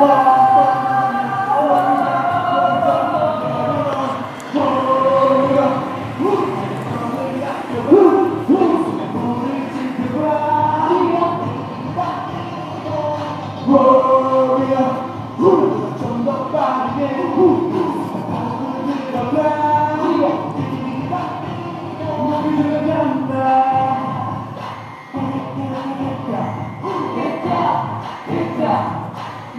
Gloria.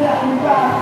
là chúng ta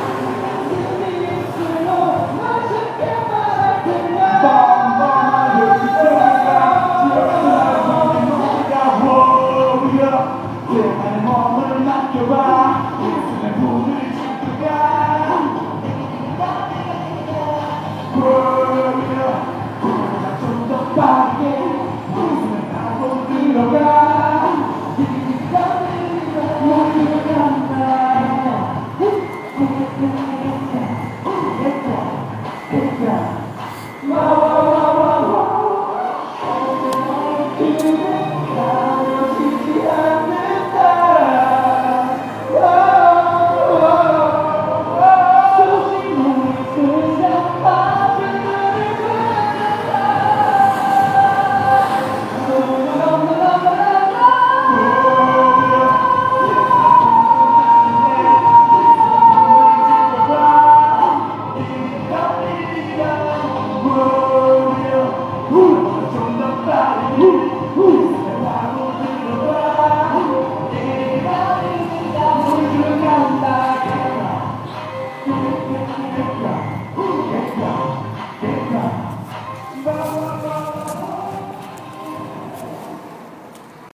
you.